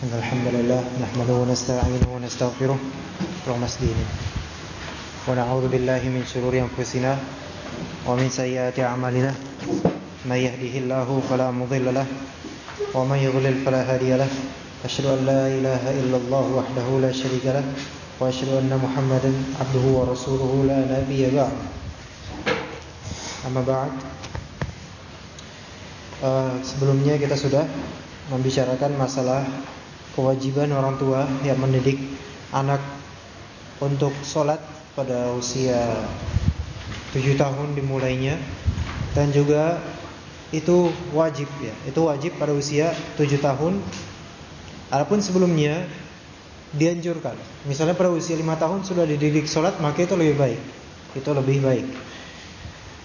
إن الحمد لله نحمده ونستعينه ونستغفره رغم سدينه ونعوذ بالله من شرور أنفسنا ومن سيئات أعمالنا من يهده الله فلا مضل له ومن يضلل فلا هادي له أشهد أن لا إله إلا الله وحده لا شريك له وأشهد أن محمدا عبده ورسوله لا نبي بعد أما بعد uh, sebelumnya kita sudah membicarakan masalah kewajiban orang tua yang mendidik anak untuk sholat pada usia 7 tahun dimulainya. Dan juga itu wajib ya itu wajib pada usia 7 tahun. Adapun sebelumnya dianjurkan. Misalnya pada usia 5 tahun sudah dididik sholat maka itu lebih baik. Itu lebih baik.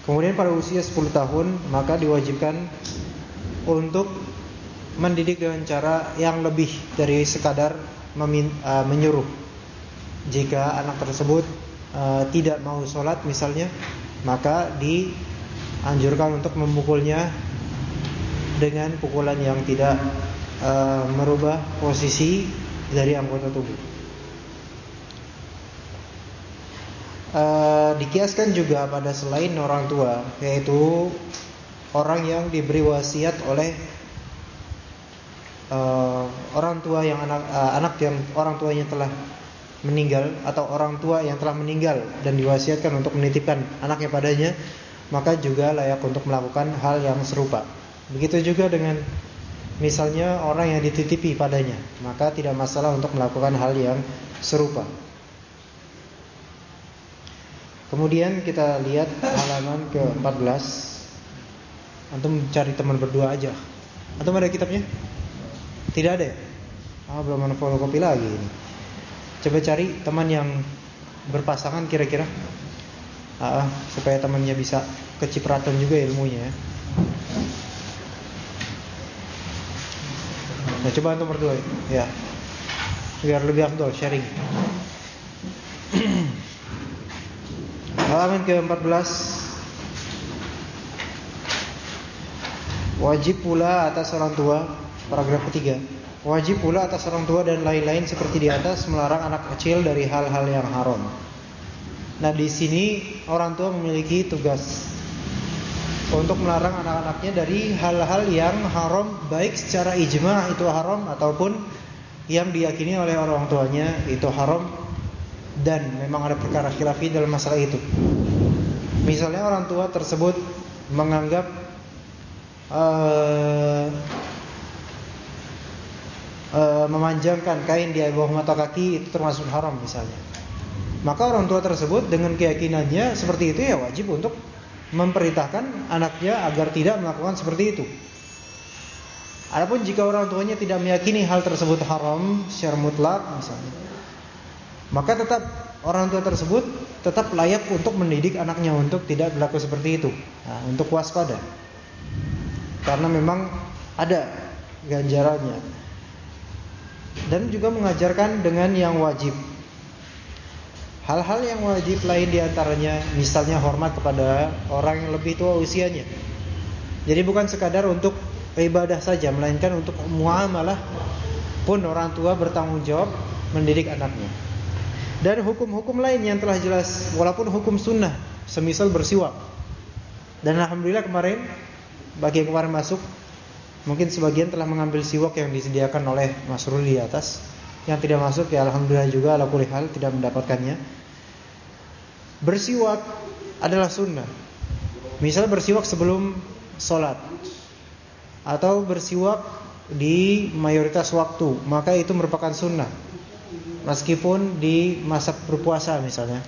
Kemudian pada usia 10 tahun maka diwajibkan untuk mendidik dengan cara yang lebih dari sekadar uh, menyuruh. Jika anak tersebut uh, tidak mau sholat misalnya, maka dianjurkan untuk memukulnya dengan pukulan yang tidak uh, merubah posisi dari anggota tubuh. Uh, dikiaskan juga pada selain orang tua, yaitu orang yang diberi wasiat oleh uh, orang tua yang anak uh, anak yang orang tuanya telah meninggal atau orang tua yang telah meninggal dan diwasiatkan untuk menitipkan anaknya padanya, maka juga layak untuk melakukan hal yang serupa. Begitu juga dengan misalnya orang yang dititipi padanya, maka tidak masalah untuk melakukan hal yang serupa. Kemudian kita lihat halaman ke-14. Antum cari teman berdua aja. Antum ada kitabnya? Tidak ada ya? Ah, belum ada fotokopi lagi ini. Coba cari teman yang berpasangan kira-kira. Ah, supaya temannya bisa kecipratan juga ilmunya ya. Nah, coba untuk berdua ya. Biar lebih afdol sharing. Halaman ke-14 Wajib pula atas orang tua Paragraf ketiga Wajib pula atas orang tua dan lain-lain seperti di atas melarang anak kecil dari hal-hal yang haram. Nah di sini orang tua memiliki tugas untuk melarang anak-anaknya dari hal-hal yang haram baik secara ijma itu haram ataupun yang diyakini oleh orang tuanya itu haram dan memang ada perkara khilafi dalam masalah itu. Misalnya orang tua tersebut menganggap uh, e, memanjangkan kain di bawah mata kaki itu termasuk haram misalnya. Maka orang tua tersebut dengan keyakinannya seperti itu ya wajib untuk memperintahkan anaknya agar tidak melakukan seperti itu. Adapun jika orang tuanya tidak meyakini hal tersebut haram secara mutlak misalnya, maka tetap orang tua tersebut tetap layak untuk mendidik anaknya untuk tidak berlaku seperti itu, nah, untuk waspada. Karena memang ada ganjarannya dan juga mengajarkan dengan yang wajib. Hal-hal yang wajib lain di antaranya misalnya hormat kepada orang yang lebih tua usianya. Jadi bukan sekadar untuk ibadah saja, melainkan untuk muamalah pun orang tua bertanggung jawab mendidik anaknya. Dan hukum-hukum lain yang telah jelas, walaupun hukum sunnah, semisal bersiwak. Dan alhamdulillah kemarin bagi yang kemarin masuk Mungkin sebagian telah mengambil siwak yang disediakan oleh Mas Ruli di atas. Yang tidak masuk ya alhamdulillah juga ala kulli hal tidak mendapatkannya. Bersiwak adalah sunnah. Misal bersiwak sebelum sholat atau bersiwak di mayoritas waktu, maka itu merupakan sunnah. Meskipun di masa berpuasa misalnya.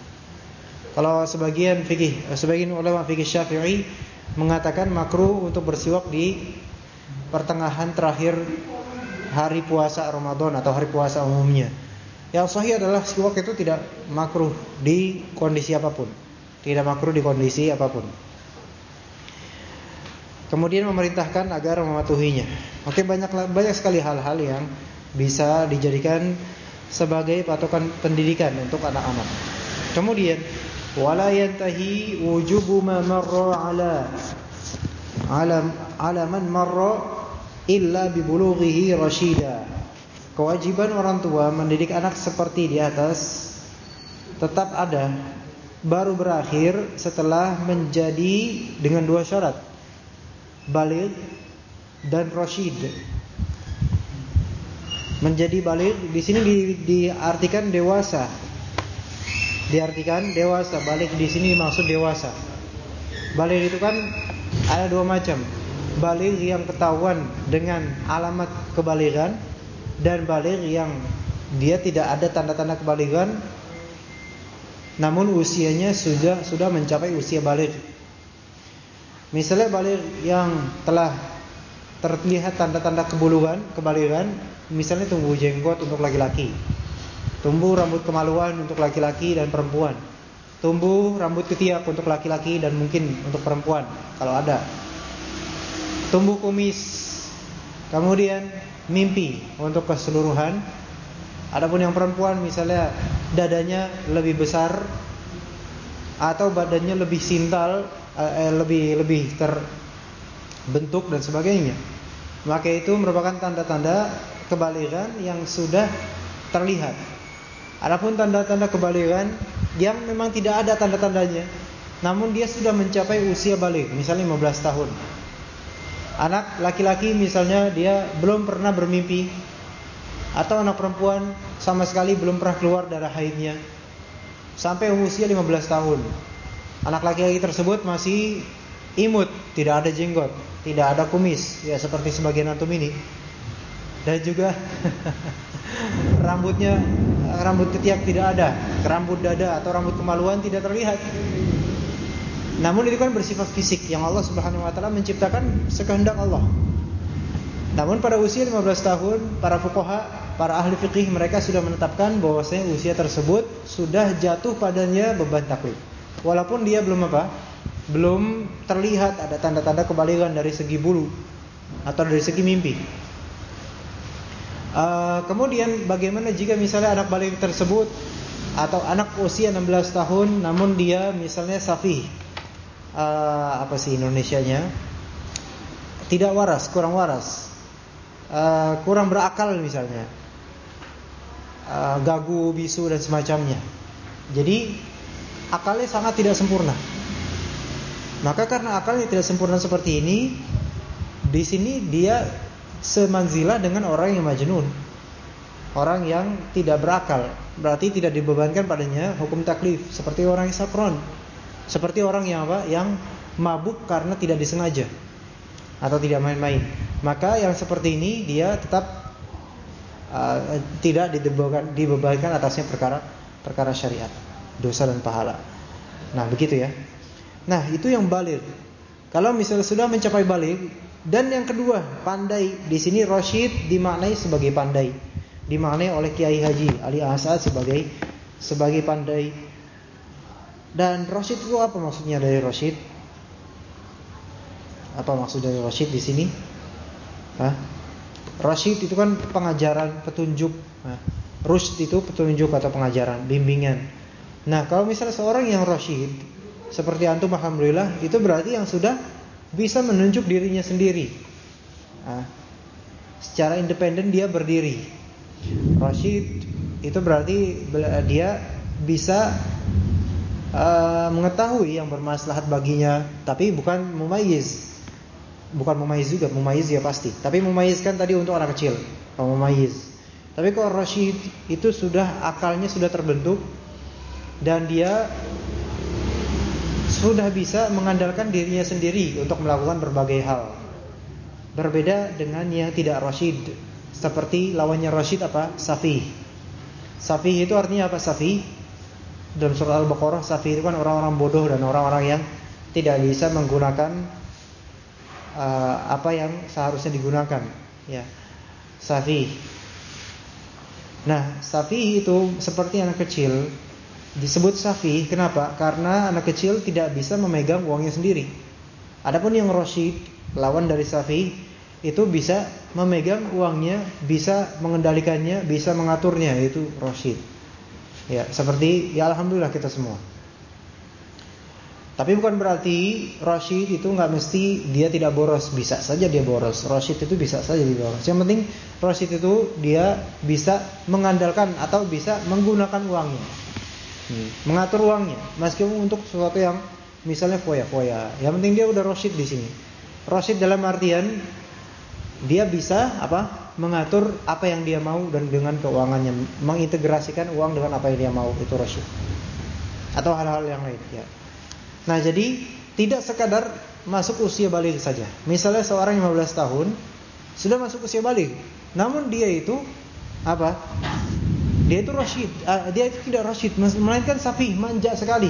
Kalau sebagian fikih, sebagian ulama fikih Syafi'i mengatakan makruh untuk bersiwak di pertengahan terakhir hari puasa Ramadan atau hari puasa umumnya. Yang sahih adalah siwak itu tidak makruh di kondisi apa pun. Tidak makruh di kondisi apa pun. Kemudian memerintahkan agar mematuhinya. Oke, banyak banyak sekali hal-hal yang bisa dijadikan sebagai patokan pendidikan untuk anak-anak. Kemudian wala yantahi wujubu ma marra ala ala ala man illa bibulughihi rasyida. kewajiban orang tua mendidik anak seperti di atas tetap ada baru berakhir setelah menjadi dengan dua syarat baligh dan rasyid menjadi baligh di sini di, diartikan dewasa. Diartikan dewasa balik di sini maksud dewasa. Balik itu kan ada dua macam balik yang ketahuan dengan alamat kebaligan dan balik yang dia tidak ada tanda-tanda kebaligan namun usianya sudah sudah mencapai usia balik. Misalnya balik yang telah terlihat tanda-tanda kebulugan, kebaligan, misalnya tumbuh jenggot untuk laki-laki. Tumbuh rambut kemaluan untuk laki-laki dan perempuan. Tumbuh rambut ketiak untuk laki-laki dan mungkin untuk perempuan kalau ada. Tumbuh kumis. Kemudian mimpi untuk keseluruhan. Adapun yang perempuan misalnya dadanya lebih besar atau badannya lebih sintal, eh, lebih lebih terbentuk dan sebagainya. Maka itu merupakan tanda-tanda kebaligan yang sudah terlihat. Adapun tanda-tanda kebaligan yang memang tidak ada tanda-tandanya, namun dia sudah mencapai usia balik, misalnya 15 tahun. Anak laki-laki misalnya dia belum pernah bermimpi atau anak perempuan sama sekali belum pernah keluar darah haidnya sampai usia 15 tahun. Anak laki-laki tersebut masih imut, tidak ada jenggot, tidak ada kumis, ya seperti sebagian antum ini. Dan juga rambutnya rambut ketiak tidak ada, rambut dada atau rambut kemaluan tidak terlihat. Namun itu kan bersifat fisik yang Allah Subhanahu wa taala menciptakan sekehendak Allah. Namun pada usia 15 tahun para fuqaha, para ahli fikih mereka sudah menetapkan bahwasanya usia tersebut sudah jatuh padanya beban taklif. Walaupun dia belum apa? Belum terlihat ada tanda-tanda kebalikan dari segi bulu atau dari segi mimpi. Uh, kemudian bagaimana jika misalnya anak balik tersebut atau anak usia 16 tahun namun dia misalnya safih uh, apa sih Indonesianya tidak waras, kurang waras, uh, kurang berakal misalnya, uh, gagu, bisu dan semacamnya. Jadi akalnya sangat tidak sempurna. Maka karena akalnya tidak sempurna seperti ini, di sini dia semanzila dengan orang yang majnun. Orang yang tidak berakal, berarti tidak dibebankan padanya hukum taklif seperti orang yang sakron. Seperti orang yang apa? Yang mabuk karena tidak disengaja atau tidak main-main. Maka yang seperti ini dia tetap uh, tidak dibebankan, dibebankan atasnya perkara perkara syariat, dosa dan pahala. Nah, begitu ya. Nah, itu yang balik. Kalau misalnya sudah mencapai balik dan yang kedua, pandai. Di sini Rashid dimaknai sebagai pandai. Dimaknai oleh Kiai Haji Ali Asad sebagai sebagai pandai dan Roshid itu apa maksudnya dari Roshid? Apa maksud dari Roshid di sini? Hah? Roshid itu kan pengajaran, petunjuk. Nah, Rushd itu petunjuk atau pengajaran, bimbingan. Nah, kalau misalnya seorang yang Roshid seperti antum alhamdulillah, itu berarti yang sudah bisa menunjuk dirinya sendiri. Nah, secara independen dia berdiri. Roshid itu berarti dia bisa uh, mengetahui yang bermaslahat baginya, tapi bukan mumayyiz. Bukan mumayyiz juga, mumayyiz ya pasti. Tapi mumayyizkan tadi untuk anak kecil, kalau mumayyiz. Tapi kalau Rashid itu sudah akalnya sudah terbentuk dan dia sudah bisa mengandalkan dirinya sendiri untuk melakukan berbagai hal. Berbeda dengan yang tidak Rashid. Seperti lawannya Rashid apa? Safi. Safi itu artinya apa? Safi dalam surah Al-Baqarah safi itu kan orang-orang bodoh dan orang-orang yang tidak bisa menggunakan uh, apa yang seharusnya digunakan ya safi nah safi itu seperti anak kecil disebut safi kenapa karena anak kecil tidak bisa memegang uangnya sendiri adapun yang rosyid lawan dari safi itu bisa memegang uangnya bisa mengendalikannya bisa mengaturnya itu rosyid Ya, seperti ya alhamdulillah kita semua. Tapi bukan berarti Rashid itu nggak mesti dia tidak boros, bisa saja dia boros. Rashid itu bisa saja dia boros. Yang penting Rashid itu dia bisa mengandalkan atau bisa menggunakan uangnya, hmm. mengatur uangnya, meskipun untuk sesuatu yang misalnya foya-foya. Yang penting dia udah Rashid di sini. Rashid dalam artian dia bisa apa? Mengatur apa yang dia mau dan dengan keuangannya, mengintegrasikan uang dengan apa yang dia mau itu Rashid. Atau hal-hal yang lain ya. Nah jadi tidak sekadar masuk usia balik saja. Misalnya seorang 15 tahun sudah masuk usia balik, namun dia itu apa? Dia itu rasyid, uh, dia itu tidak rasyid, melainkan sapi, manja sekali.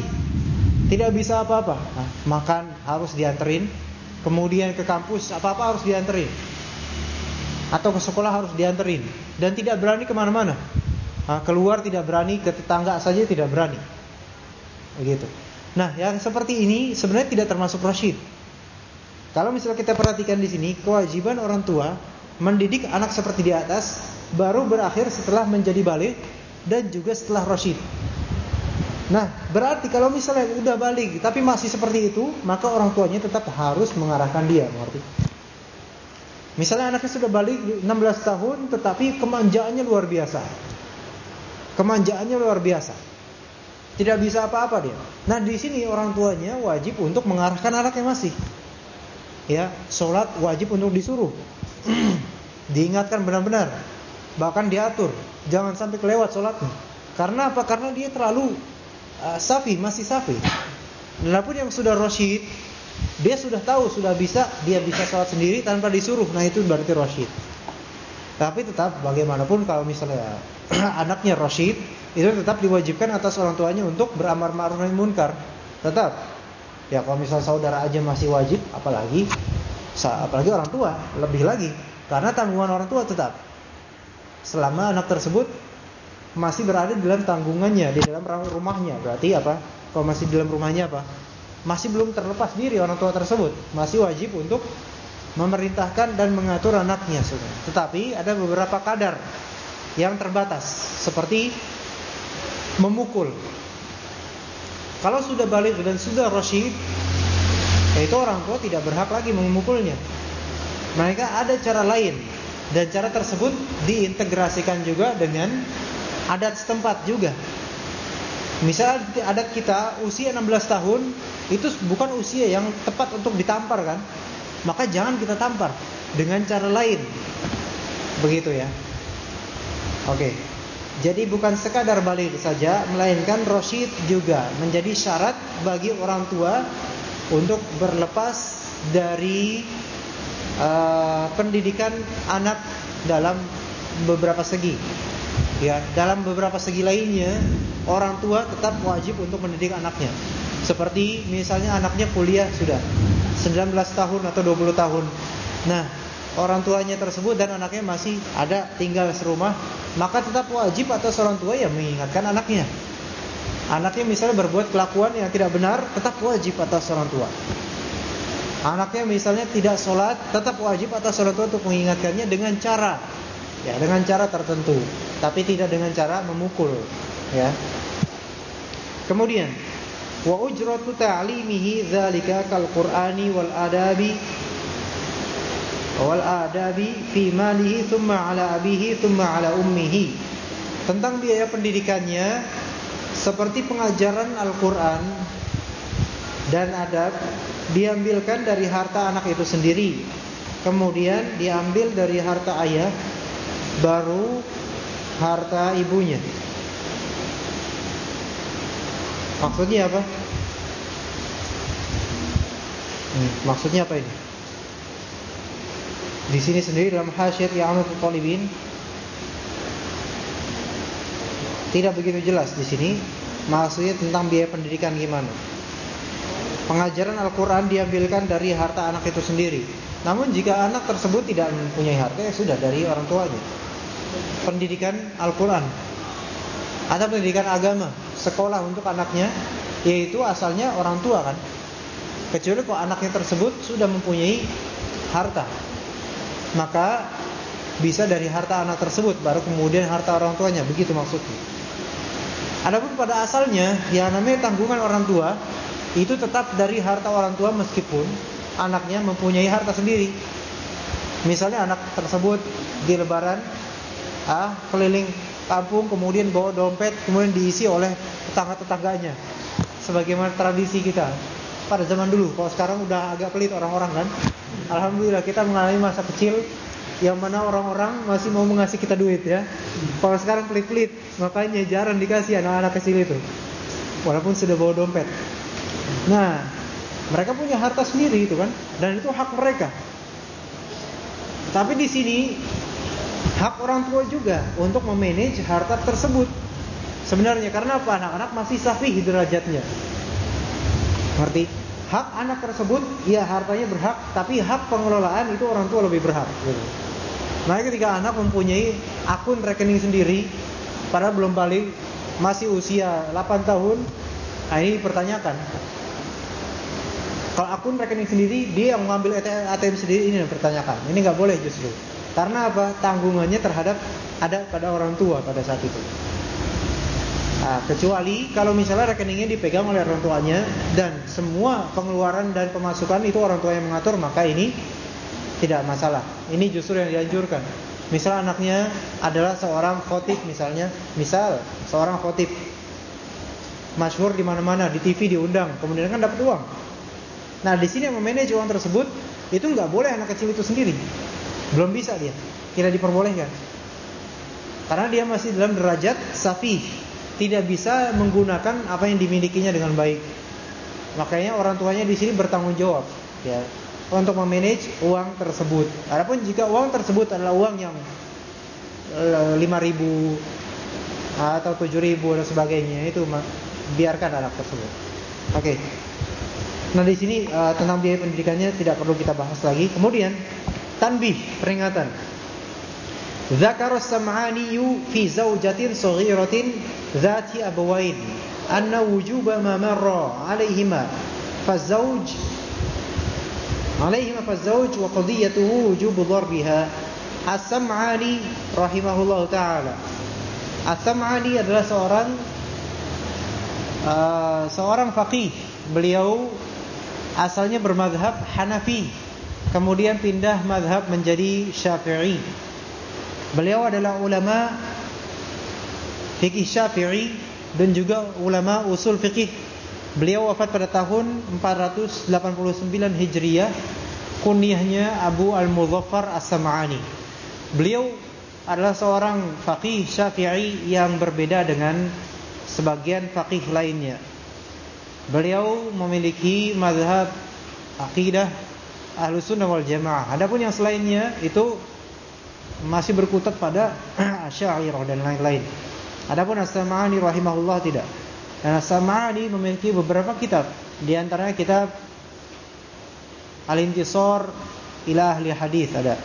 Tidak bisa apa-apa. Nah, makan harus dianterin, kemudian ke kampus apa-apa harus dianterin. Atau ke sekolah harus dianterin dan tidak berani ke mana-mana. Nah, keluar tidak berani, ke tetangga saja tidak berani. Begitu. Nah, yang seperti ini sebenarnya tidak termasuk rasyid. Kalau misalnya kita perhatikan di sini, kewajiban orang tua mendidik anak seperti di atas baru berakhir setelah menjadi balik dan juga setelah rasyid. Nah, berarti kalau misalnya udah balik tapi masih seperti itu, maka orang tuanya tetap harus mengarahkan dia, mengerti? Misalnya anaknya sudah balik 16 tahun tetapi kemanjaannya luar biasa. Kemanjaannya luar biasa. Tidak bisa apa-apa dia. Nah, di sini orang tuanya wajib untuk mengarahkan anaknya masih. Ya, sholat wajib untuk disuruh. Diingatkan benar-benar. Bahkan diatur, jangan sampai kelewat sholatnya. Karena apa? Karena dia terlalu uh, safi, masih safi. Walaupun yang sudah roshid, dia sudah tahu, sudah bisa, dia bisa sholat sendiri tanpa disuruh. Nah, itu berarti roshid. Tapi tetap bagaimanapun kalau misalnya anaknya roshid, itu tetap diwajibkan atas orang tuanya untuk beramar ma'ruf nahi munkar. Tetap. Ya kalau misal saudara aja masih wajib, apalagi apalagi orang tua, lebih lagi. Karena tanggungan orang tua tetap. Selama anak tersebut masih berada di dalam tanggungannya, di dalam rumahnya. Berarti apa? Kalau masih di dalam rumahnya apa? Masih belum terlepas diri orang tua tersebut, masih wajib untuk memerintahkan dan mengatur anaknya. Tetapi ada beberapa kadar yang terbatas seperti memukul. Kalau sudah balik dan sudah rasyid, yaitu orang tua tidak berhak lagi memukulnya. Mereka ada cara lain dan cara tersebut diintegrasikan juga dengan adat setempat juga. Misal adat kita usia 16 tahun itu bukan usia yang tepat untuk ditampar kan? Maka jangan kita tampar dengan cara lain. Begitu ya. Oke. Jadi bukan sekadar balik saja, melainkan rosyid juga menjadi syarat bagi orang tua untuk berlepas dari uh, pendidikan anak dalam beberapa segi. Ya, dalam beberapa segi lainnya, orang tua tetap wajib untuk mendidik anaknya. Seperti misalnya anaknya kuliah sudah 19 tahun atau 20 tahun. Nah, orang tuanya tersebut dan anaknya masih ada tinggal serumah, maka tetap wajib atas orang tua yang mengingatkan anaknya. Anaknya misalnya berbuat kelakuan yang tidak benar, tetap wajib atas orang tua. Anaknya misalnya tidak sholat, tetap wajib atas orang tua untuk mengingatkannya dengan cara, ya dengan cara tertentu, tapi tidak dengan cara memukul, ya. Kemudian, wa ujratu ta'limihi dzalika kal Qur'ani wal adabi wal adabi fi malihi thumma ala abihi thumma ala ummihi tentang biaya pendidikannya seperti pengajaran Al-Qur'an dan adab diambilkan dari harta anak itu sendiri. Kemudian diambil dari harta ayah baru harta ibunya. Maksudnya apa? Hmm, maksudnya apa ini? Di sini sendiri dalam hasyiat Ya'amul Talibin tidak begitu jelas di sini maksudnya tentang biaya pendidikan gimana. Pengajaran Al-Qur'an diambilkan dari harta anak itu sendiri. Namun jika anak tersebut tidak mempunyai harta ya sudah dari orang tuanya. Pendidikan Al-Qur'an ada pendidikan agama, sekolah untuk anaknya yaitu asalnya orang tua kan. Kecuali kalau anaknya tersebut sudah mempunyai harta maka bisa dari harta anak tersebut baru kemudian harta orang tuanya begitu maksudnya. Adapun pada asalnya yang namanya tanggungan orang tua itu tetap dari harta orang tua meskipun anaknya mempunyai harta sendiri. Misalnya anak tersebut di lebaran ah, keliling kampung kemudian bawa dompet kemudian diisi oleh tetangga-tetangganya. Sebagaimana tradisi kita pada zaman dulu. Kalau sekarang udah agak pelit orang-orang kan. Alhamdulillah kita mengalami masa kecil yang mana orang-orang masih mau mengasih kita duit ya. Kalau sekarang pelit-pelit, makanya jarang dikasih anak-anak kecil itu. Walaupun sudah bawa dompet. Nah, mereka punya harta sendiri itu kan, dan itu hak mereka. Tapi di sini hak orang tua juga untuk memanage harta tersebut. Sebenarnya karena apa? Anak-anak masih safih derajatnya. Ngerti? Hak anak tersebut, ya hartanya berhak, tapi hak pengelolaan itu orang tua lebih berhak. Gitu. Nah, ketika anak mempunyai akun rekening sendiri, padahal belum balik, masih usia 8 tahun, nah ini dipertanyakan. Kalau akun rekening sendiri, dia yang mengambil ATM sendiri ini yang dipertanyakan. Ini nggak boleh justru. Karena apa? Tanggungannya terhadap ada pada orang tua pada saat itu. Nah, kecuali kalau misalnya rekeningnya dipegang oleh orang tuanya dan semua pengeluaran dan pemasukan itu orang tua yang mengatur, maka ini tidak masalah. Ini justru yang dianjurkan. Misal anaknya adalah seorang khotib misalnya, misal seorang khotib masyhur di mana-mana, di TV diundang, kemudian kan dapat uang. Nah, di sini yang memanage uang tersebut itu nggak boleh anak kecil itu sendiri. Belum bisa dia. Tidak diperbolehkan. Karena dia masih dalam derajat safi, tidak bisa menggunakan apa yang dimilikinya dengan baik. Makanya orang tuanya di sini bertanggung jawab, ya, untuk memanage uang tersebut. Adapun jika uang tersebut adalah uang yang 5000 atau 7000 dan sebagainya, itu biarkan anak tersebut. Oke. Okay. Nah di sini uh, tentang biaya pendidikannya tidak perlu kita bahas lagi. Kemudian tanbih peringatan. Zakar as-Sam'ani fi zawjatin saghiratin dhati abawain anna wujuba ma marra 'alayhima fazawj 'alayhima fazawj wa qadiyatuhu wujubu darbiha. As-Sam'ani rahimahullahu taala. As-Sam'ani adalah seorang uh, seorang faqih. Beliau asalnya bermadhab Hanafi, kemudian pindah madhab menjadi Syafi'i. Beliau adalah ulama fikih Syafi'i dan juga ulama usul fikih. Beliau wafat pada tahun 489 Hijriah. Kunyahnya Abu Al-Muzaffar As-Sam'ani. Beliau adalah seorang faqih Syafi'i yang berbeda dengan sebagian faqih lainnya. Beliau memiliki mazhab akidah Ahlussunnah wal Jamaah. Adapun yang selainnya itu masih berkutat pada Asy'ariyah dan lain-lain. Adapun As-Sam'ani rahimahullah tidak. Dan As-Sam'ani memiliki beberapa kitab, di antaranya kitab Al-Intisar ila Ahli Hadis ada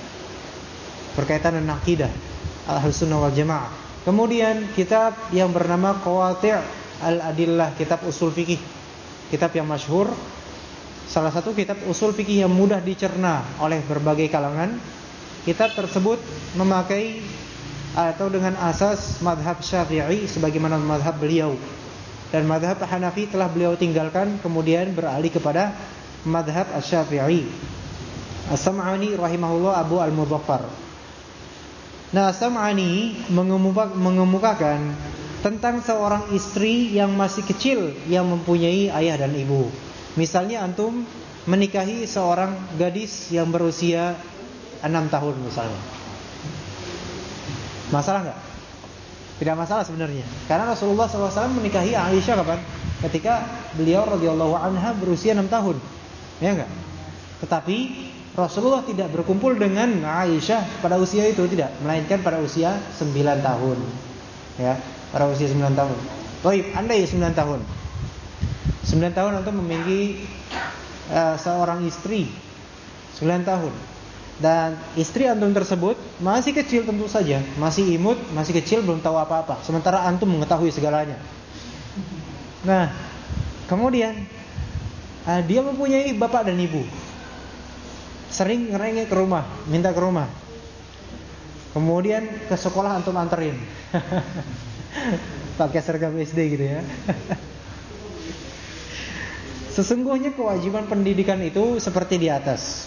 berkaitan dengan akidah Ahlussunnah wal Jamaah. Kemudian kitab yang bernama Qawati' Al-Adillah, kitab usul fikih kitab yang masyhur salah satu kitab usul fikih yang mudah dicerna oleh berbagai kalangan. Kitab tersebut memakai atau dengan asas madhab syafi'i sebagaimana madhab beliau. Dan madhab Hanafi telah beliau tinggalkan kemudian beralih kepada madhab Asy-Syafi'i As-Sam'ani rahimahullah Abu Al-Mudhaffar Nah As-Sam'ani mengemukakan tentang seorang istri yang masih kecil yang mempunyai ayah dan ibu. Misalnya antum menikahi seorang gadis yang berusia 6 tahun misalnya. Masalah enggak? Tidak masalah sebenarnya. Karena Rasulullah SAW menikahi Aisyah kapan? Ketika beliau radhiyallahu anha berusia 6 tahun. Ya enggak? Tetapi Rasulullah tidak berkumpul dengan Aisyah pada usia itu tidak, melainkan pada usia 9 tahun. Ya pada usia 9 tahun. Baik, Anda ya 9 tahun. 9 tahun untuk memiliki uh, seorang istri 9 tahun. Dan istri antum tersebut masih kecil tentu saja, masih imut, masih kecil belum tahu apa-apa. Sementara antum mengetahui segalanya. Nah, kemudian uh, dia mempunyai bapak dan ibu. Sering ngerengek ke rumah, minta ke rumah. Kemudian ke sekolah antum anterin. Pakai seragam SD gitu ya. Sesungguhnya kewajiban pendidikan itu seperti di atas.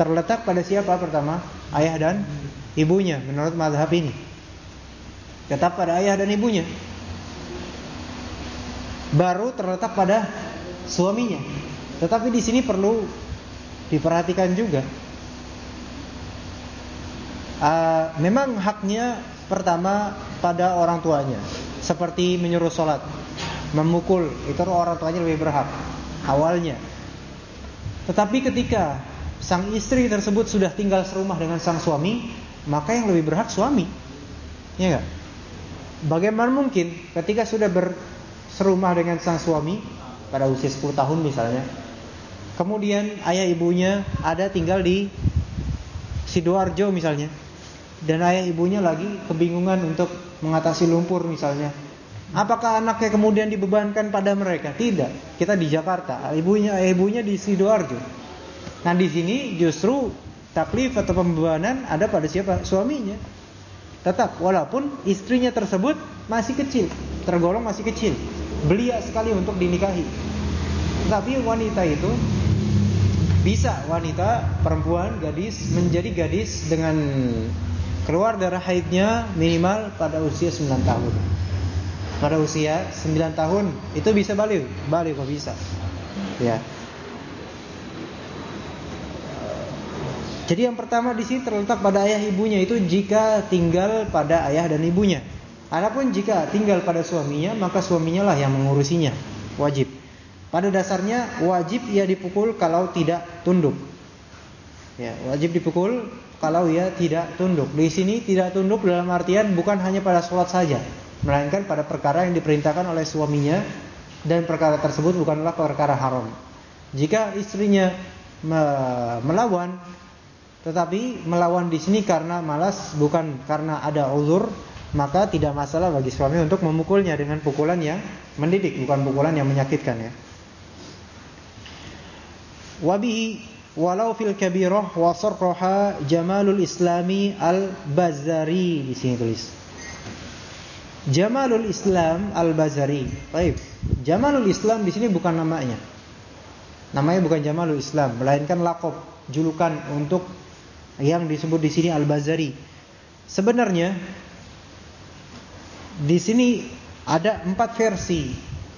Terletak pada siapa pertama? Ayah dan ibunya menurut mazhab ini. Tetap pada ayah dan ibunya. Baru terletak pada suaminya. Tetapi di sini perlu diperhatikan juga. Uh, memang haknya pertama pada orang tuanya, seperti menyuruh sholat, memukul, itu orang tuanya lebih berhak awalnya. Tetapi ketika sang istri tersebut sudah tinggal serumah dengan sang suami, maka yang lebih berhak suami. Ya enggak? Bagaimana mungkin ketika sudah berserumah dengan sang suami pada usia 10 tahun misalnya, kemudian ayah ibunya ada tinggal di Sidoarjo misalnya, dan ayah ibunya lagi kebingungan untuk mengatasi lumpur misalnya. Apakah anaknya kemudian dibebankan pada mereka? Tidak. Kita di Jakarta, ibunya ayah ibunya di Sidoarjo. Nah, di sini justru taklif atau pembebanan ada pada siapa? Suaminya. Tetap walaupun istrinya tersebut masih kecil, tergolong masih kecil, belia sekali untuk dinikahi. Tapi wanita itu bisa wanita perempuan gadis menjadi gadis dengan keluar darah haidnya minimal pada usia 9 tahun. Pada usia 9 tahun itu bisa balik, balik kok bisa. Ya. Jadi yang pertama di sini terletak pada ayah ibunya itu jika tinggal pada ayah dan ibunya. Adapun jika tinggal pada suaminya, maka suaminya lah yang mengurusinya. Wajib. Pada dasarnya wajib ia dipukul kalau tidak tunduk. Ya, wajib dipukul kalau ia tidak tunduk. Di sini tidak tunduk dalam artian bukan hanya pada sholat saja, melainkan pada perkara yang diperintahkan oleh suaminya dan perkara tersebut bukanlah perkara haram. Jika istrinya melawan, tetapi melawan di sini karena malas bukan karena ada uzur, maka tidak masalah bagi suami untuk memukulnya dengan pukulan yang mendidik, bukan pukulan yang menyakitkan ya. Wabihi walau fil kabirah wa sarraha Jamalul Islami Al-Bazari di sini tulis. Jamalul Islam Al-Bazari. Baik. Jamalul Islam di sini bukan namanya. Namanya bukan Jamalul Islam, melainkan lakop, julukan untuk yang disebut di sini Al-Bazari. Sebenarnya di sini ada empat versi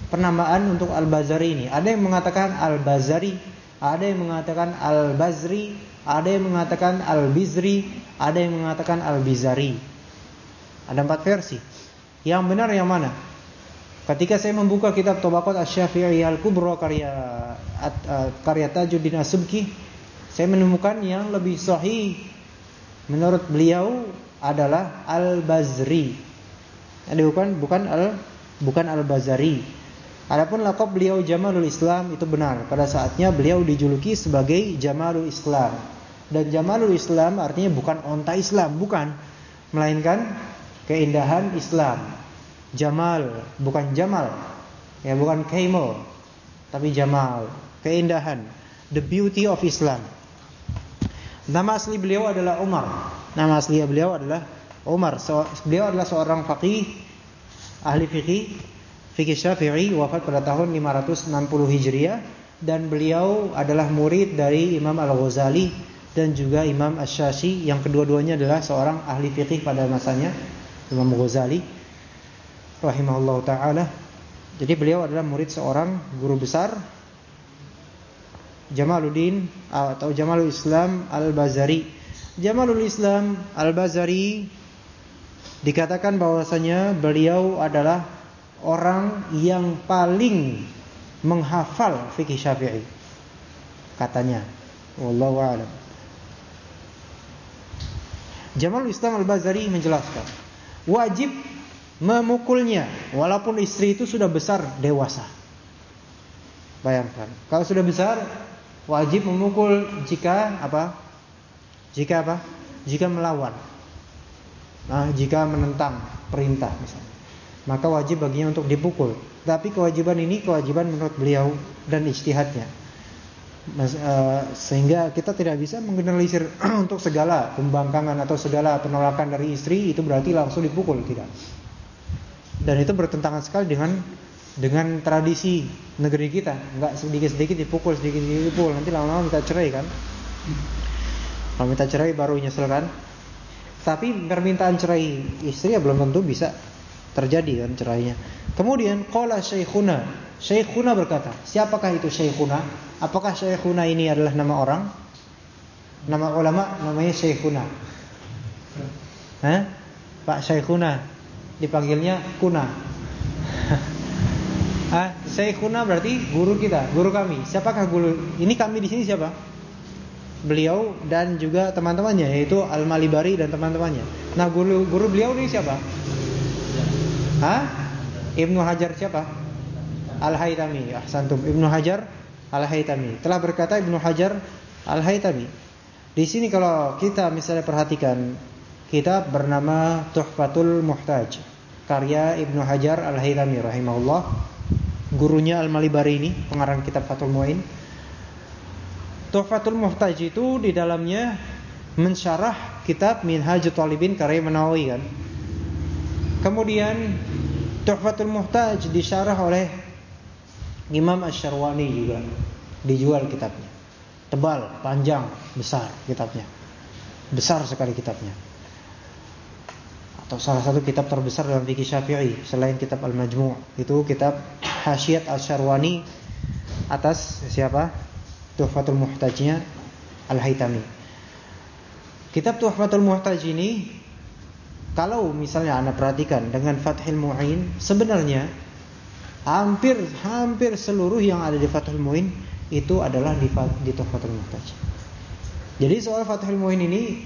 penamaan untuk Al-Bazari ini. Ada yang mengatakan Al-Bazari ada yang mengatakan Al-Bazri, ada yang mengatakan Al-Bizri, ada yang mengatakan Al-Bizari. Ada empat versi. Yang benar yang mana? Ketika saya membuka kitab Tabaqat Asy-Syafi'i Al-Kubra karya uh, karya Tajuddin As-Subki, saya menemukan yang lebih sahih menurut beliau adalah Al-Bazri. Ada bukan bukan Al bukan Al-Bazari. Adapun lakop beliau Jamalul Islam itu benar. Pada saatnya beliau dijuluki sebagai Jamalul Islam. Dan Jamalul Islam artinya bukan onta Islam, bukan. Melainkan keindahan Islam. Jamal, bukan Jamal. Ya, bukan Kaimel, tapi Jamal, keindahan, the beauty of Islam. Nama asli beliau adalah Umar. Nama asli beliau adalah Umar. Beliau adalah seorang faqih, ahli fikih Fikih Syafi'i wafat pada tahun 560 Hijriah dan beliau adalah murid dari Imam Al-Ghazali dan juga Imam Asy-Syafi'i yang kedua-duanya adalah seorang ahli fikih pada masanya Imam Ghazali rahimahullah taala. Jadi beliau adalah murid seorang guru besar Jamaluddin atau Jamalul Islam Al-Bazari. Jamalul Islam Al-Bazari dikatakan bahwasanya beliau adalah orang yang paling menghafal fikih Syafi'i. Katanya. Wallahu a'lam. Jamal Islam Al-Bazari menjelaskan, wajib memukulnya walaupun istri itu sudah besar dewasa. Bayangkan, kalau sudah besar wajib memukul jika apa? Jika apa? Jika melawan. Nah, jika menentang perintah misalnya maka wajib baginya untuk dipukul. Tapi kewajiban ini kewajiban menurut beliau dan ijtihadnya. Eh, sehingga kita tidak bisa menggeneralisir untuk segala pembangkangan atau segala penolakan dari istri itu berarti langsung dipukul tidak. Dan itu bertentangan sekali dengan dengan tradisi negeri kita, nggak sedikit-sedikit dipukul, sedikit-sedikit dipukul, nanti lama-lama minta cerai kan? Kalau minta cerai baru nyesel kan? Tapi permintaan cerai istri ya belum tentu bisa terjadi kan cerainya. Kemudian qala syekhuna, syekhuna berkata, siapakah itu syekhuna? Apakah syekhuna ini adalah nama orang? Nama ulama namanya syekhuna. Hah? Pak Syekhuna dipanggilnya kuna. Ah, Syekhuna berarti guru kita, guru kami. Siapakah guru? Ini kami di sini siapa? Beliau dan juga teman-temannya yaitu Al-Malibari dan teman-temannya. Nah, guru guru beliau ini siapa? Hah? Ibnu Hajar siapa? Al-Haytami. Ahsantum. Ibnu Hajar Al-Haytami. Telah berkata Ibnu Hajar Al-Haytami. Di sini kalau kita misalnya perhatikan kitab bernama Tuhfatul Muhtaj karya Ibnu Hajar Al-Haytami rahimahullah gurunya Al-Malibari ini, pengarang kitab Fathul Muin. Tuhfatul Muhtaj itu di dalamnya mensyarah kitab Minhajul Talibin karya Menawi kan. Kemudian Tuhfatul Muhtaj disyarah oleh Imam Asy-Syarwani juga. Dijual kitabnya. Tebal, panjang, besar kitabnya. Besar sekali kitabnya. Atau salah satu kitab terbesar dalam fikih Syafi'i selain kitab Al-Majmu'. Itu kitab Hasyiat Al-Syarwani atas siapa? Tuhfatul Muhtajnya Al-Haytami. Kitab Tuhfatul Muhtaj ini kalau misalnya Anda perhatikan dengan Fathul Mu'in sebenarnya hampir hampir seluruh yang ada di Fathul Mu'in itu adalah di, di Tuhfatul Muhtaj. Jadi soal Fathul Mu'in ini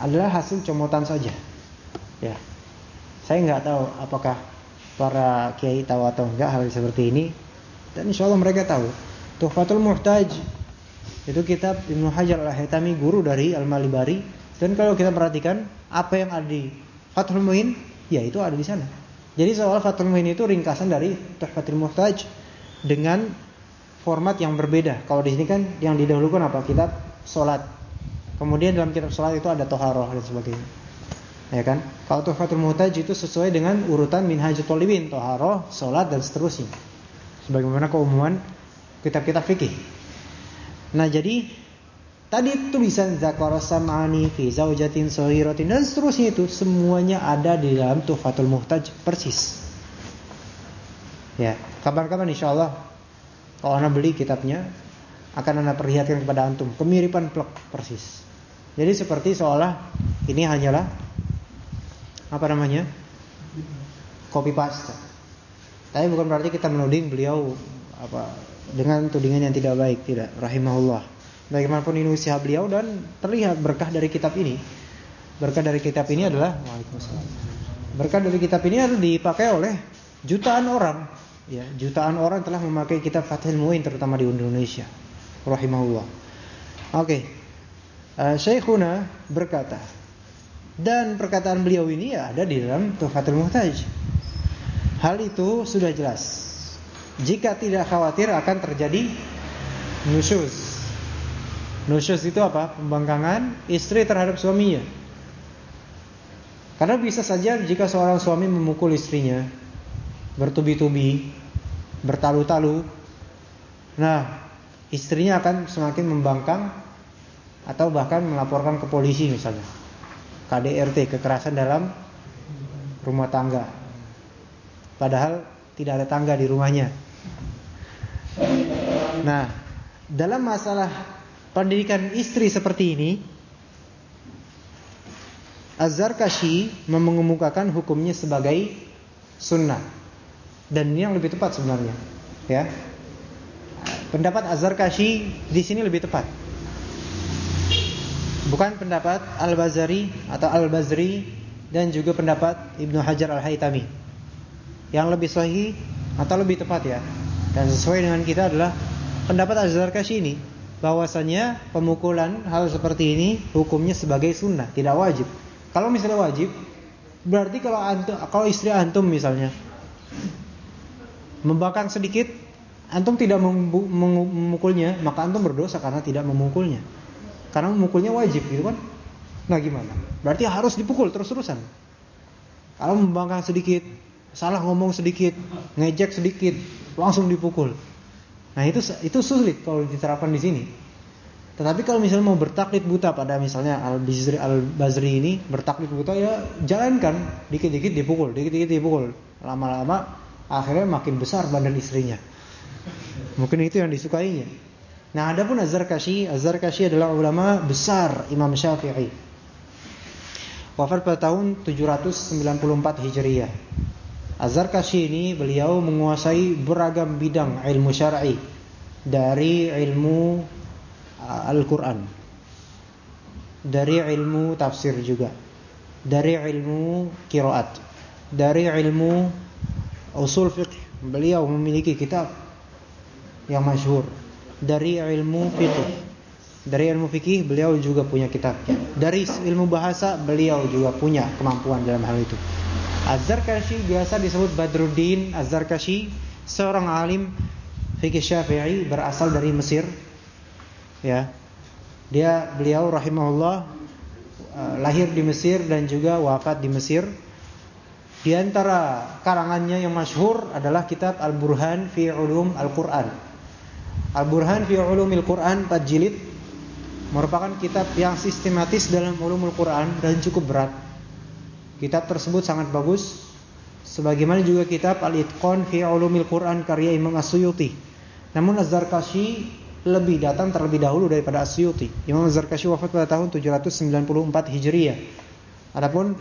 adalah hasil comotan saja. Ya. Saya nggak tahu apakah para kiai tahu atau enggak hal seperti ini dan insya Allah mereka tahu Tuhfatul Muhtaj itu kitab Ibnu Hajar Al-Haytami guru dari Al-Malibari dan kalau kita perhatikan apa yang ada di Fathul Muin ya itu ada di sana jadi soal Fathul Muin itu ringkasan dari Tuhfatul Muhtaj dengan format yang berbeda kalau di sini kan yang didahulukan apa kitab solat kemudian dalam kitab solat itu ada toharoh dan sebagainya Ya kan? Kalau Tuhfatul Muhtaj itu sesuai dengan urutan Minhajul Talibin, Toharoh, Salat dan seterusnya. Sebagaimana keumuman kitab-kitab fikih. Nah, jadi tadi tulisan Zakara Sam'ani fi zaujatin sahiratin dan seterusnya itu semuanya ada di dalam Tuhfatul Muhtaj persis. Ya, kapan-kapan insyaallah kalau Anda beli kitabnya akan Anda perlihatkan kepada antum kemiripan plek persis. Jadi seperti seolah ini hanyalah apa namanya copy paste. Tapi bukan berarti kita menuding beliau apa dengan tudingan yang tidak baik, tidak. Rahimahullah. Bagaimanapun ini usaha beliau dan terlihat berkah dari kitab ini. Berkah dari kitab ini adalah Waalaikumsalam. Berkah dari kitab ini adalah dipakai oleh jutaan orang. Ya, jutaan orang telah memakai kitab Fathul Muin terutama di Indonesia. Rahimahullah. Oke. Okay. Uh, Syekhuna berkata, dan perkataan beliau ini ada di dalam Tuhfatul Muhtaj. Hal itu sudah jelas. Jika tidak khawatir akan terjadi nusyuz. Nusyuz itu apa? Pembangkangan istri terhadap suaminya. Karena bisa saja jika seorang suami memukul istrinya bertubi-tubi, bertalu-talu, nah istrinya akan semakin membangkang atau bahkan melaporkan ke polisi misalnya. KDRT kekerasan dalam rumah tangga. Padahal tidak ada tangga di rumahnya. Nah, dalam masalah pendidikan istri seperti ini, Az-Zarkashi mengemukakan hukumnya sebagai sunnah. Dan ini yang lebih tepat sebenarnya, ya. Pendapat Az-Zarkashi di sini lebih tepat. Bukan pendapat Al-Bazari atau Al-Bazri dan juga pendapat Ibnu Hajar Al-Haytami. Yang lebih sahih atau lebih tepat ya. Dan sesuai dengan kita adalah pendapat Az-Zarkashi ini bahwasanya pemukulan hal seperti ini hukumnya sebagai sunnah, tidak wajib. Kalau misalnya wajib, berarti kalau antum, kalau istri antum misalnya membakar sedikit, antum tidak memukulnya, maka antum berdosa karena tidak memukulnya. Karena memukulnya wajib gitu kan. Nah gimana? Berarti harus dipukul terus-terusan. Kalau membangkang sedikit, salah ngomong sedikit, ngejek sedikit, langsung dipukul. Nah, itu itu sulit kalau diterapkan di sini. Tetapi kalau misalnya mau bertaklid buta pada misalnya Al-Bazri Al-Bazri ini bertaklid buta ya jalankan, dikit-dikit dipukul, dikit-dikit dipukul. Lama-lama akhirnya makin besar badan istrinya. Mungkin itu yang disukainya. Nah, adapun Az-Zarkashi, Az-Zarkashi adalah ulama besar Imam Syafi'i. Wafat pada tahun 794 Hijriah. Az-Zarkashi ini beliau menguasai beragam bidang ilmu syar'i dari ilmu uh, Al-Qur'an. Dari ilmu tafsir juga. Dari ilmu qiraat. Dari ilmu usul fiqh. Beliau memiliki kitab yang masyhur dari ilmu fikih. Dari ilmu fikih beliau juga punya kitabnya. Dari ilmu bahasa beliau juga punya kemampuan dalam hal itu. Az-Zarkashi biasa disebut Badruddin Az-Zarkashi, seorang alim fikih Syafi'i berasal dari Mesir. Ya. Dia beliau rahimahullah uh, lahir di Mesir dan juga wafat di Mesir. Di antara karangannya yang masyhur adalah kitab Al-Burhan fi Ulum Al-Qur'an. Al-Burhan fi Ulumil Qur'an 4 jilid merupakan kitab yang sistematis dalam ulumul Quran dan cukup berat. Kitab tersebut sangat bagus sebagaimana juga kitab Al-Itqan fi Ulumil Quran karya Imam As-Suyuti. Namun Az-Zarkashi lebih datang terlebih dahulu daripada As-Suyuti. Imam Az-Zarkashi wafat pada tahun 794 Hijriah. Adapun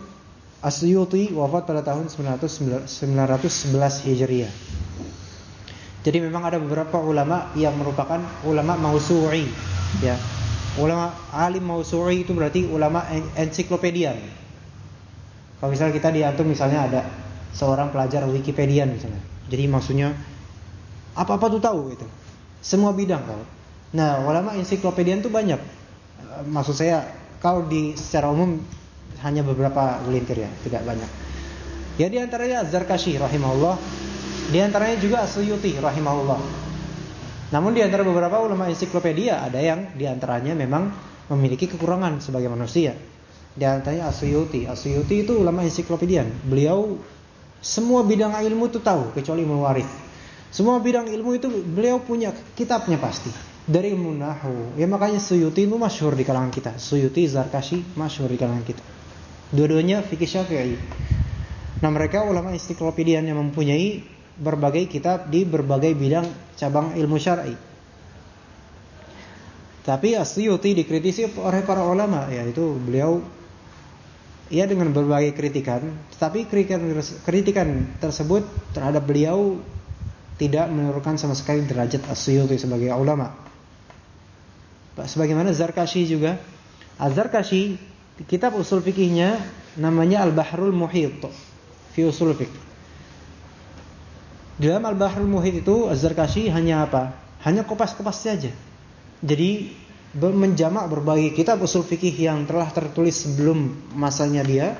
As-Suyuti wafat pada tahun 911 Hijriah. Jadi memang ada beberapa ulama yang merupakan ulama mausu'i, ya. Ulama alim mausu'i itu berarti ulama ensiklopedian. Kalau misalnya kita di antum misalnya ada seorang pelajar Wikipedia misalnya. Jadi maksudnya apa-apa tuh tahu gitu. Semua bidang tahu. Nah, ulama ensiklopedian tuh banyak. Maksud saya kalau di secara umum hanya beberapa gelintir ya, tidak banyak. Ya di antaranya Zarkashi rahimahullah, di antaranya juga Suyuti rahimahullah. Namun di antara beberapa ulama ensiklopedia ada yang di antaranya memang memiliki kekurangan sebagai manusia. Di antaranya Asyuti. Asyuti itu ulama ensiklopedian. Beliau semua bidang ilmu itu tahu kecuali ilmu. Semua bidang ilmu itu beliau punya kitabnya pasti. Dari ilmu nahu. Ya makanya Suyuti itu masyhur di kalangan kita. Suyuti, Zarkashi masyhur di kalangan kita. Dua-duanya fikih Syafi'i. Nah, mereka ulama ensiklopedian yang mempunyai berbagai kitab di berbagai bidang cabang ilmu syar'i. Tapi Asyuti dikritisi oleh para ulama, yaitu beliau ya dengan berbagai kritikan, tetapi kritikan kritikan tersebut terhadap beliau tidak menurunkan sama sekali derajat Asyuti sebagai ulama. Sebagaimana Zarkashi juga, Az-Zarkashi kitab usul fikihnya namanya Al-Bahrul Muhit fi usul fikih. Dalam Al-Bahrul Muhit itu Az-Zarkashi hanya apa? Hanya kopas-kopas saja. Jadi menjamak berbagai kitab usul fikih yang telah tertulis sebelum masanya dia,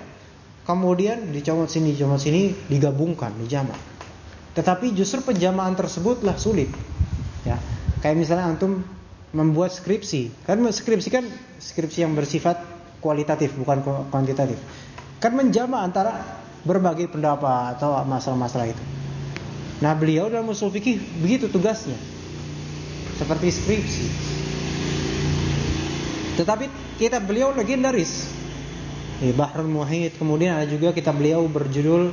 kemudian dicomot sini, dicomot sini, digabungkan, dijamak. Tetapi justru penjamaan tersebutlah sulit. Ya. Kayak misalnya antum membuat skripsi. Kan skripsi kan skripsi yang bersifat kualitatif bukan kuantitatif. Kan menjamak antara berbagai pendapat atau masalah-masalah itu. Nah beliau dalam usul fikih begitu tugasnya Seperti skripsi Tetapi kitab beliau legendaris di Bahrul Kemudian ada juga kitab beliau berjudul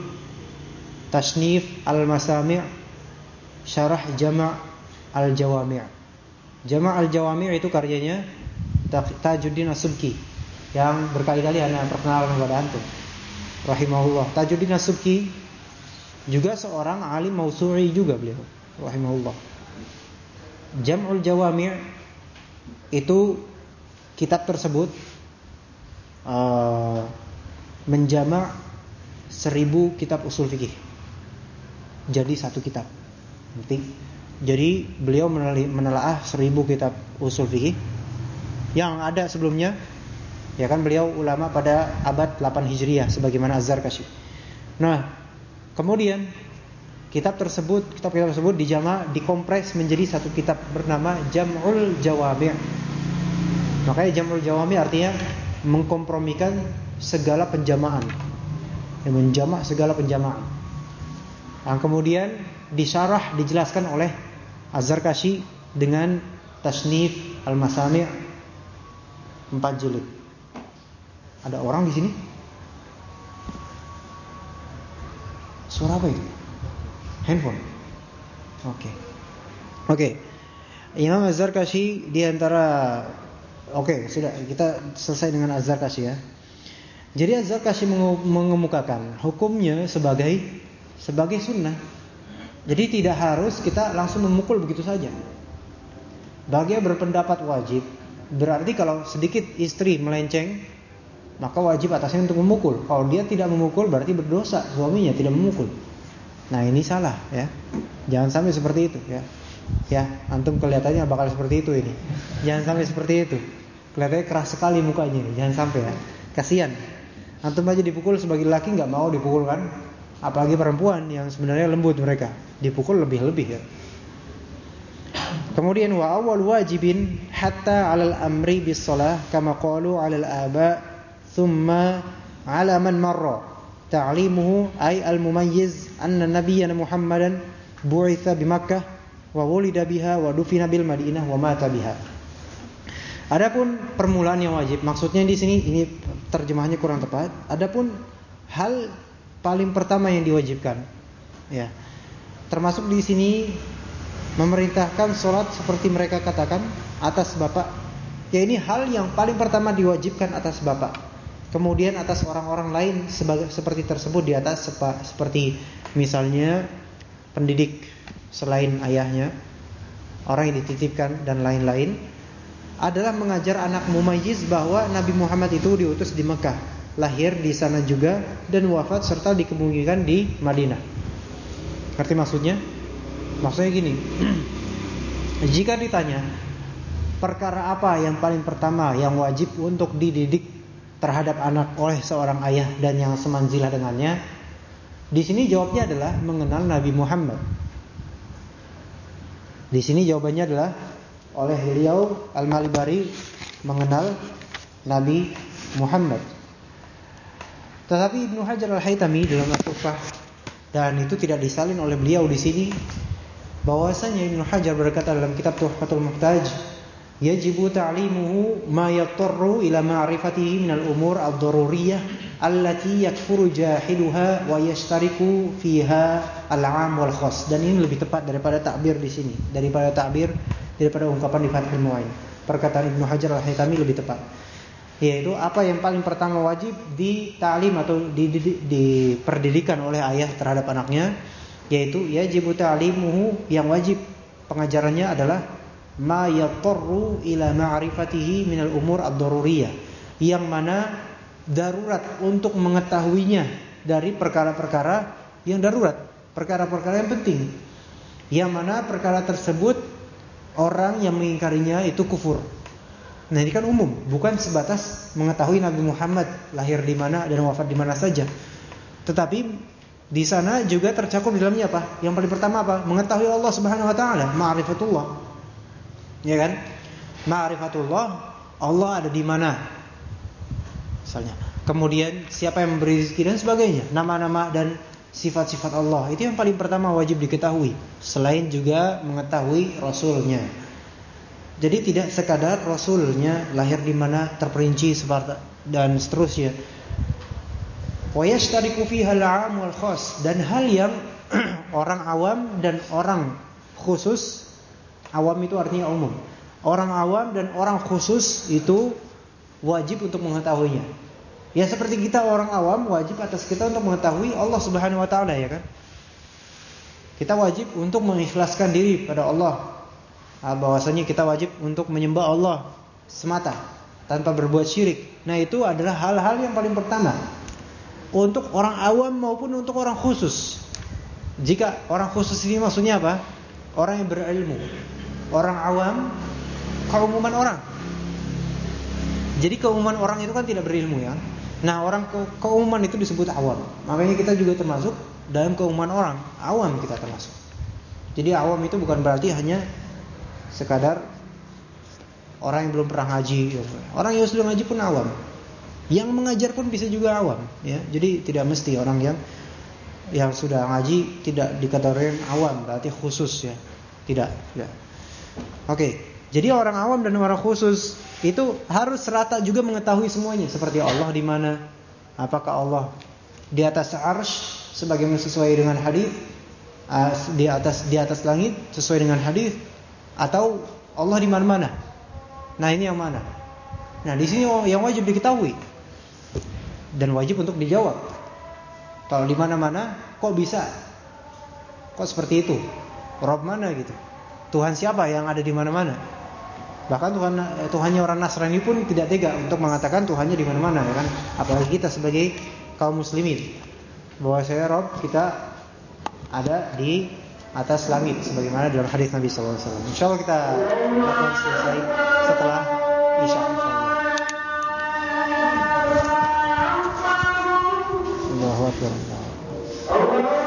Tasnif Al-Masami' Syarah Jama' Al-Jawami' Jama' Al-Jawami' itu karyanya Tajuddin Asubki Yang berkali-kali anda perkenalkan kepada antum. Rahimahullah. Tajuddin Asubki juga seorang alim mausu'i juga beliau. Rahimahullah. Jam'ul Jawami' itu kitab tersebut uh, menjama' seribu kitab usul fikih. Jadi satu kitab. Jadi beliau menelaah seribu kitab usul fikih yang ada sebelumnya ya kan beliau ulama pada abad 8 Hijriah sebagaimana Az-Zarkashi. Nah, Kemudian kitab tersebut, kitab-kitab tersebut dijama, dikompres menjadi satu kitab bernama Jam'ul Jawami'. Makanya Jam'ul Jawami' artinya mengkompromikan segala penjamaan. Yang menjamak segala penjamaan. Yang kemudian disyarah dijelaskan oleh Az-Zarkashi dengan tasnif Al-Masami' 4 jilid. Ada orang di sini? Suara apa itu? Handphone. Oke. Okay. Oke. Okay. Imam Az-Zarkashi di antara Oke, okay, sudah kita selesai dengan Az-Zarkashi ya. Jadi Az-Zarkashi mengemukakan hukumnya sebagai sebagai sunnah. Jadi tidak harus kita langsung memukul begitu saja. Bagi yang berpendapat wajib, berarti kalau sedikit istri melenceng, maka wajib atasnya untuk memukul. Kalau dia tidak memukul berarti berdosa suaminya tidak memukul. Nah, ini salah ya. Jangan sampai seperti itu ya. Ya, antum kelihatannya bakal seperti itu ini. Jangan sampai seperti itu. Kelihatannya keras sekali mukanya ini. Jangan sampai ya. Kasihan. Antum aja dipukul sebagai laki nggak mau dipukul kan? Apalagi perempuan yang sebenarnya lembut mereka. Dipukul lebih-lebih ya. Kemudian wa awal wajibin hatta 'alal amri bis shalah kama qalu 'alal aba thumma 'ala man marra ta'limuhu ay al mumayyiz anna nabiyyana Muhammadan bu'itha bi Makkah wa wulida biha wa dufina bil Madinah wa mata biha. Adapun permulaan yang wajib, maksudnya di sini ini terjemahannya kurang tepat. Adapun hal paling pertama yang diwajibkan, ya, termasuk di sini memerintahkan sholat seperti mereka katakan atas bapak. Ya ini hal yang paling pertama diwajibkan atas bapak. Kemudian atas orang-orang lain sebagai seperti tersebut di atas seperti misalnya pendidik selain ayahnya, orang yang dititipkan dan lain-lain adalah mengajar anak mumayyiz bahwa Nabi Muhammad itu diutus di Mekah, lahir di sana juga dan wafat serta dikebumikan di Madinah. Ngerti maksudnya? Maksudnya gini. Jika ditanya perkara apa yang paling pertama yang wajib untuk dididik terhadap anak oleh seorang ayah dan yang semanzilah dengannya, di sini jawabnya adalah mengenal Nabi Muhammad. Di sini jawabannya adalah oleh beliau Al-Malibari mengenal Nabi Muhammad. Tetapi Ibnu Hajar Al-Haytami dalam At-Tuhfah dan itu tidak disalin oleh beliau di sini bahwasanya Ibnu Hajar berkata dalam kitab Tuhfatul Muhtaj yajibu ta'limuhu ma yattarru ila ma'rifatihi min al-umur ad-daruriyah allati yakfuru jahiluha wa yashtariku fiha al-'am wal khas dan ini lebih tepat daripada takbir di sini daripada takbir daripada ungkapan di Fathul Mu'in. Perkataan Ibnu Hajar Al-Haytami lebih tepat. Yaitu apa yang paling pertama wajib di ta'lim atau di, di, di, diperdidikan oleh ayah terhadap anaknya yaitu yajibu ta'limuhu yang wajib pengajarannya adalah ma yatarru ila ma'rifatihi minal umur ad-daruriyah yang mana darurat untuk mengetahuinya dari perkara-perkara yang darurat, perkara-perkara yang penting. Yang mana perkara tersebut orang yang mengingkarinya itu kufur. Nah ini kan umum, bukan sebatas mengetahui Nabi Muhammad lahir di mana dan wafat di mana saja. Tetapi di sana juga tercakup di dalamnya apa? Yang paling pertama apa? Mengetahui Allah Subhanahu wa taala, ma'rifatullah. Ya kan? Ma'rifatullah, Allah ada di mana? Misalnya. Kemudian siapa yang memberi rezeki dan sebagainya, nama-nama dan sifat-sifat Allah. Itu yang paling pertama wajib diketahui. Selain juga mengetahui Rasulnya. Jadi tidak sekadar Rasulnya lahir di mana terperinci seperti dan seterusnya. Wa yashtariku fiha al-'am wal dan hal yang orang awam dan orang khusus awam itu artinya umum. Orang awam dan orang khusus itu wajib untuk mengetahuinya. Ya seperti kita orang awam wajib atas kita untuk mengetahui Allah Subhanahu wa taala ya kan. Kita wajib untuk mengikhlaskan diri pada Allah. Nah, bahwasanya kita wajib untuk menyembah Allah semata tanpa berbuat syirik. Nah, itu adalah hal-hal yang paling pertama untuk orang awam maupun untuk orang khusus. Jika orang khusus ini maksudnya apa? Orang yang berilmu. Orang awam keumuman orang. Jadi keumuman orang itu kan tidak berilmu ya. Nah orang ke keumuman itu disebut awam. Makanya kita juga termasuk dalam keumuman orang. Awam kita termasuk. Jadi awam itu bukan berarti hanya sekadar orang yang belum pernah ngaji. Orang yang sudah ngaji pun awam. Yang mengajar pun bisa juga awam. Ya, jadi tidak mesti orang yang yang sudah ngaji tidak dikategorikan awam, berarti khusus ya. Tidak, ya. Oke. Jadi orang awam dan orang khusus itu harus rata juga mengetahui semuanya seperti Allah di mana, apakah Allah di atas arsy sebagaimana sesuai dengan hadis di atas di atas langit sesuai dengan hadis atau Allah di mana-mana. Nah, ini yang mana? Nah, di sini yang wajib diketahui dan wajib untuk dijawab. Kalau di mana-mana kok bisa? Kok seperti itu? Rob mana gitu? Tuhan siapa yang ada di mana-mana? Bahkan Tuhan eh, Tuhannya orang Nasrani pun tidak tega untuk mengatakan Tuhannya di mana-mana ya kan? Apalagi kita sebagai kaum muslimin. Bahwa saya Rob kita ada di atas langit sebagaimana dalam hadis Nabi sallallahu alaihi wasallam. Insyaallah kita akan selesai setelah Isya insyaallah. Allahu akbar.